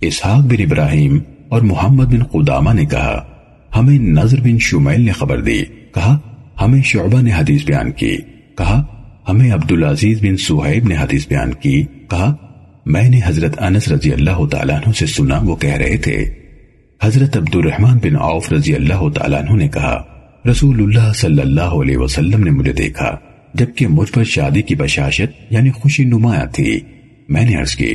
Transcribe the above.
اسحاق بن ابراہیم اور محمد بن قدامہ نے کہا، ہمیں نظر بن شمیل نے خبر دی۔ کہا، ہمیں شعبہ نے حدیث بیان کی۔ کہا، ہمیں عبدالعزیز بن سہیب نے حدیث بیان کی۔ کہا، میں نے حضرت انس رضی اللہ تعالیٰ عنہ سے سنا، وہ کہہ رہے تھے۔ حضرت عبد الرحمن بن عوف رضی اللہ تعالیٰ عنہ نے کہا، رسول اللہ صلی اللہ علیہ وسلم نے مجھے دیکھا، جبکہ مجھ پر شادی کی بشاشت یعنی خوشی نمایاں تھی۔ میں نے عرض کی